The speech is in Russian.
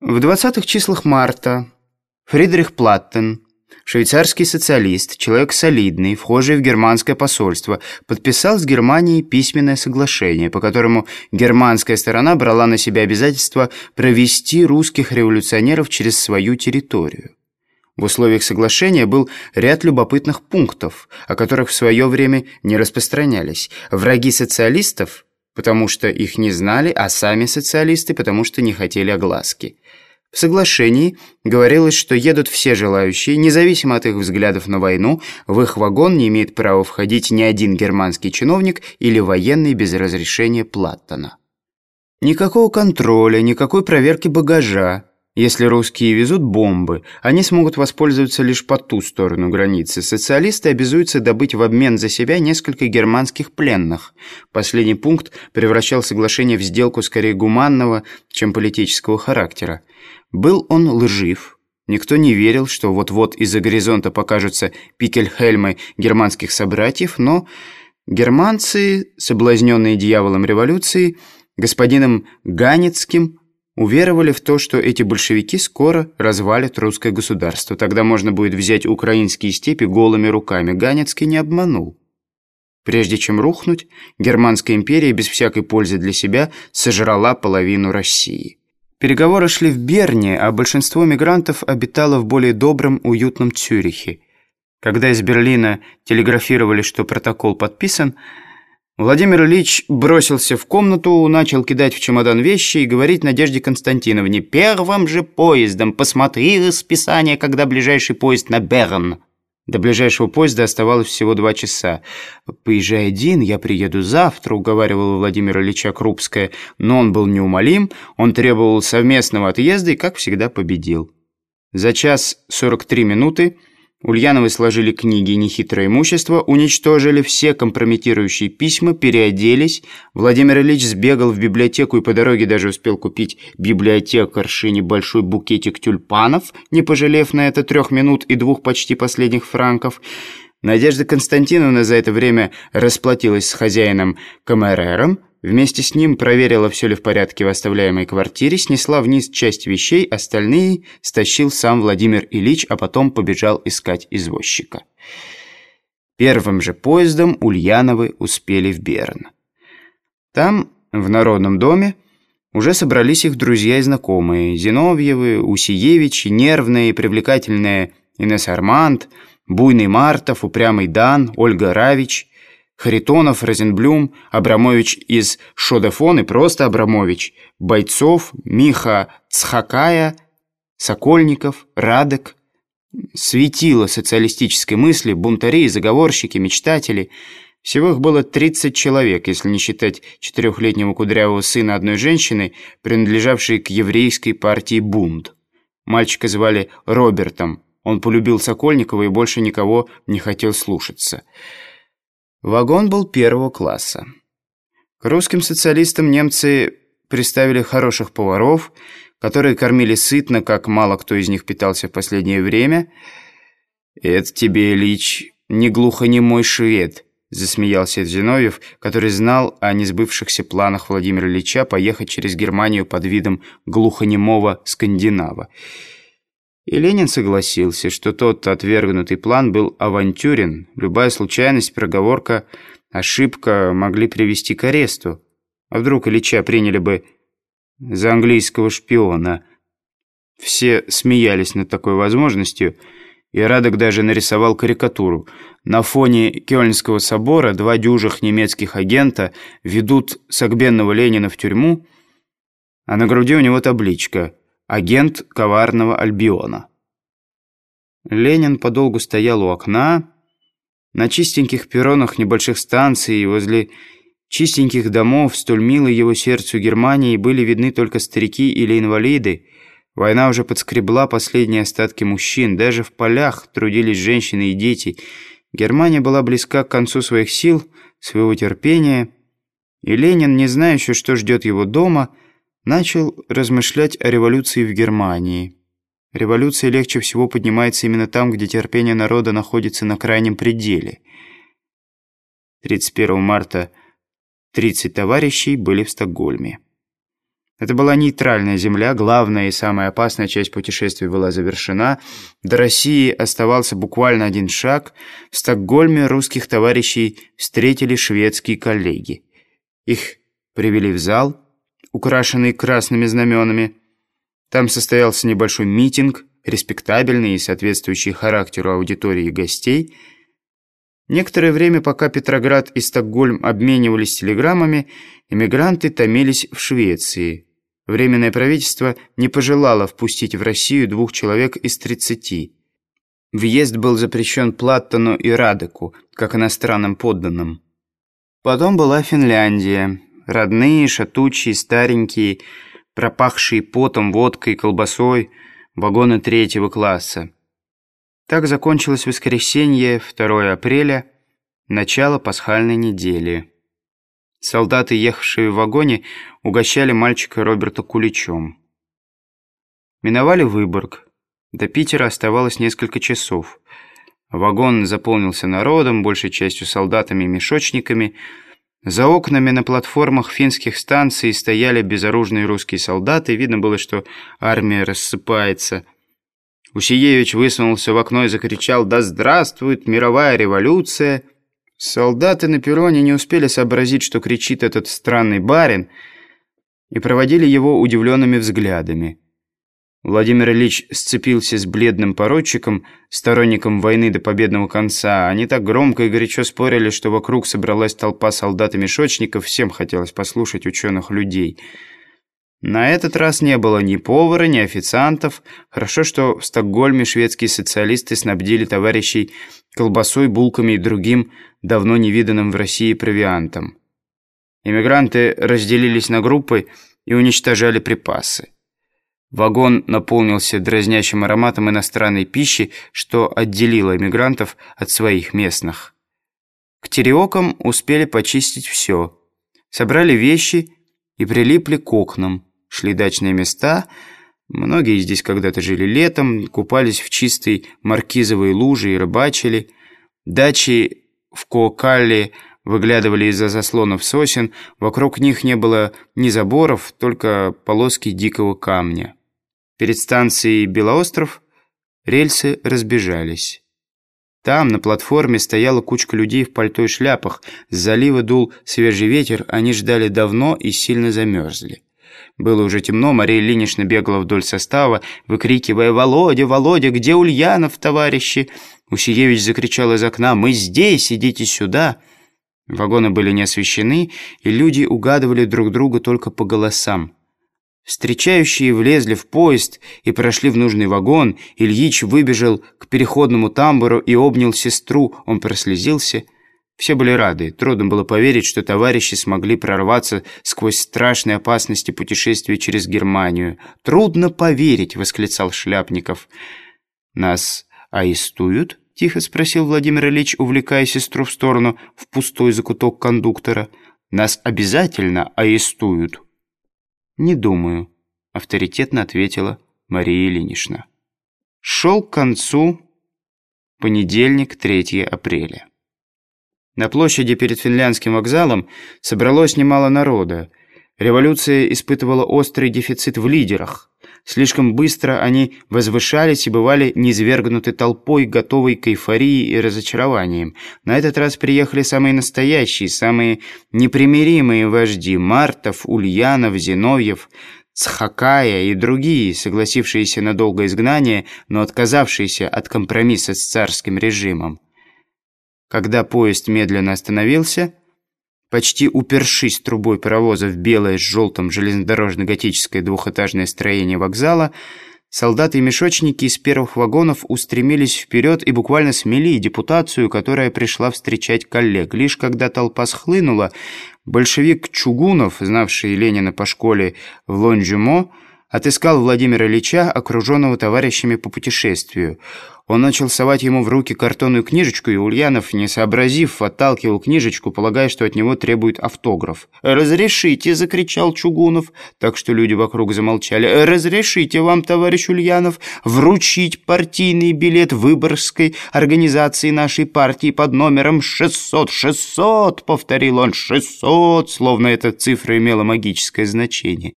В 20-х числах марта Фридрих Платтен, швейцарский социалист, человек солидный, вхожий в германское посольство, подписал с Германией письменное соглашение, по которому германская сторона брала на себя обязательство провести русских революционеров через свою территорию. В условиях соглашения был ряд любопытных пунктов, о которых в свое время не распространялись. Враги социалистов, потому что их не знали, а сами социалисты, потому что не хотели огласки. В соглашении говорилось, что едут все желающие, независимо от их взглядов на войну, в их вагон не имеет права входить ни один германский чиновник или военный без разрешения Платтона. Никакого контроля, никакой проверки багажа, если русские везут бомбы, они смогут воспользоваться лишь по ту сторону границы. Социалисты обязуются добыть в обмен за себя несколько германских пленных. Последний пункт превращал соглашение в сделку скорее гуманного, чем политического характера. Был он лжив. Никто не верил, что вот-вот из-за горизонта покажутся пикельхельмы германских собратьев, но германцы, соблазненные дьяволом революции, господином Ганецким, уверовали в то, что эти большевики скоро развалят русское государство. Тогда можно будет взять украинские степи голыми руками. Ганецкий не обманул. Прежде чем рухнуть, Германская империя без всякой пользы для себя сожрала половину России. Переговоры шли в Берне, а большинство мигрантов обитало в более добром, уютном Цюрихе. Когда из Берлина телеграфировали, что протокол подписан, Владимир Ильич бросился в комнату, начал кидать в чемодан вещи и говорить Надежде Константиновне «Первым же поездом посмотри расписание, когда ближайший поезд на Берн». До ближайшего поезда оставалось всего два часа. «Поезжай один, я приеду завтра», — уговаривала Владимира Ильича Крупская, но он был неумолим, он требовал совместного отъезда и, как всегда, победил. За час сорок три минуты Ульяновы сложили книги и нехитрое имущество, уничтожили все компрометирующие письма, переоделись. Владимир Ильич сбегал в библиотеку и по дороге даже успел купить библиотекарше небольшой букетик тюльпанов, не пожалев на это трех минут и двух почти последних франков. Надежда Константиновна за это время расплатилась с хозяином Камерером, Вместе с ним проверила, все ли в порядке в оставляемой квартире, снесла вниз часть вещей, остальные стащил сам Владимир Ильич, а потом побежал искать извозчика. Первым же поездом Ульяновы успели в Берн. Там, в Народном доме, уже собрались их друзья и знакомые. Зиновьевы, Усиевичи, нервные и привлекательные Инесса Арманд, буйный Мартов, упрямый Дан, Ольга Равич – Харитонов, Розенблюм, Абрамович из Шодефон и просто Абрамович, Бойцов, Миха Цхакая, Сокольников, Радек. Светило социалистической мысли, бунтари, заговорщики, мечтатели. Всего их было 30 человек, если не считать четырехлетнего кудрявого сына одной женщины, принадлежавшей к еврейской партии «Бунд». Мальчика звали Робертом. Он полюбил Сокольникова и больше никого не хотел слушаться. Вагон был первого класса. К русским социалистам немцы приставили хороших поваров, которые кормили сытно, как мало кто из них питался в последнее время. «Это тебе, Ильич, не глухонемой швед», — засмеялся Зиновьев, который знал о несбывшихся планах Владимира Ильича поехать через Германию под видом глухонемого скандинава. И Ленин согласился, что тот отвергнутый план был авантюрен. Любая случайность, проговорка, ошибка могли привести к аресту. А вдруг Ильича приняли бы за английского шпиона? Все смеялись над такой возможностью, и Радок даже нарисовал карикатуру. На фоне Кёльнского собора два дюжих немецких агента ведут согбенного Ленина в тюрьму, а на груди у него табличка агент коварного Альбиона. Ленин подолгу стоял у окна, на чистеньких перронах небольших станций возле чистеньких домов, столь милой его сердцу Германии, были видны только старики или инвалиды. Война уже подскребла последние остатки мужчин, даже в полях трудились женщины и дети. Германия была близка к концу своих сил, своего терпения, и Ленин, не знающий, что ждет его дома, начал размышлять о революции в Германии. Революция легче всего поднимается именно там, где терпение народа находится на крайнем пределе. 31 марта 30 товарищей были в Стокгольме. Это была нейтральная земля, главная и самая опасная часть путешествия была завершена. До России оставался буквально один шаг. В Стокгольме русских товарищей встретили шведские коллеги. Их привели в зал, украшенный красными знаменами. Там состоялся небольшой митинг, респектабельный и соответствующий характеру аудитории гостей. Некоторое время, пока Петроград и Стокгольм обменивались телеграммами, эмигранты томились в Швеции – Временное правительство не пожелало впустить в Россию двух человек из 30. Въезд был запрещен Платтону и Радеку, как иностранным подданным. Потом была Финляндия. Родные, шатучие, старенькие, пропахшие потом, водкой, колбасой, вагоны третьего класса. Так закончилось воскресенье, 2 апреля, начало пасхальной недели. Солдаты, ехавшие в вагоне, угощали мальчика Роберта куличом. Миновали Выборг. До Питера оставалось несколько часов. Вагон заполнился народом, большей частью солдатами и мешочниками. За окнами на платформах финских станций стояли безоружные русские солдаты. Видно было, что армия рассыпается. Усиевич высунулся в окно и закричал «Да здравствует мировая революция!» Солдаты на перроне не успели сообразить, что кричит этот странный барин, и проводили его удивленными взглядами. Владимир Ильич сцепился с бледным поручиком, сторонником войны до победного конца. Они так громко и горячо спорили, что вокруг собралась толпа солдат и мешочников, всем хотелось послушать ученых людей – на этот раз не было ни повара, ни официантов. Хорошо, что в Стокгольме шведские социалисты снабдили товарищей колбасой, булками и другим, давно невиданным в России провиантом. Иммигранты разделились на группы и уничтожали припасы. Вагон наполнился дразнящим ароматом иностранной пищи, что отделило иммигрантов от своих местных. К тереокам успели почистить все. Собрали вещи и прилипли к окнам. Шли дачные места. Многие здесь когда-то жили летом, купались в чистой маркизовой луже и рыбачили. Дачи в Коокалле выглядывали из-за заслонов сосен. Вокруг них не было ни заборов, только полоски дикого камня. Перед станцией Белоостров рельсы разбежались. Там, на платформе, стояла кучка людей в пальто и шляпах. С залива дул свежий ветер, они ждали давно и сильно замерзли. Было уже темно, Мария Ильинична бегала вдоль состава, выкрикивая «Володя, Володя, где Ульянов, товарищи?» Усиевич закричал из окна «Мы здесь, идите сюда!» Вагоны были не освещены, и люди угадывали друг друга только по голосам. Встречающие влезли в поезд и прошли в нужный вагон. Ильич выбежал к переходному тамбуру и обнял сестру. Он прослезился – все были рады. Трудно было поверить, что товарищи смогли прорваться сквозь страшные опасности путешествия через Германию. «Трудно поверить!» — восклицал Шляпников. «Нас арестуют?» — тихо спросил Владимир Ильич, увлекая сестру в сторону в пустой закуток кондуктора. «Нас обязательно арестуют?» «Не думаю», — авторитетно ответила Мария Ильинична. Шел к концу понедельник, 3 апреля. На площади перед финляндским вокзалом собралось немало народа. Революция испытывала острый дефицит в лидерах. Слишком быстро они возвышались и бывали низвергнуты толпой, готовой к эйфории и разочарованиям. На этот раз приехали самые настоящие, самые непримиримые вожди – Мартов, Ульянов, Зиновьев, Цхакая и другие, согласившиеся на долгое изгнание, но отказавшиеся от компромисса с царским режимом. Когда поезд медленно остановился, почти упершись трубой паровоза в белое с желтым железнодорожно-готическое двухэтажное строение вокзала, солдаты и мешочники из первых вагонов устремились вперед и буквально смели депутацию, которая пришла встречать коллег. Лишь когда толпа схлынула, большевик Чугунов, знавший Ленина по школе в Лонжумо, отыскал Владимира Ильича, окруженного товарищами по путешествию. Он начал совать ему в руки картонную книжечку, и Ульянов, не сообразив, отталкивал книжечку, полагая, что от него требует автограф. «Разрешите!» — закричал Чугунов, так что люди вокруг замолчали. «Разрешите вам, товарищ Ульянов, вручить партийный билет Выборгской организации нашей партии под номером 600. 600!» — повторил он. «600!» — словно эта цифра имела магическое значение.